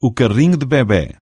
o carrinho de bebê.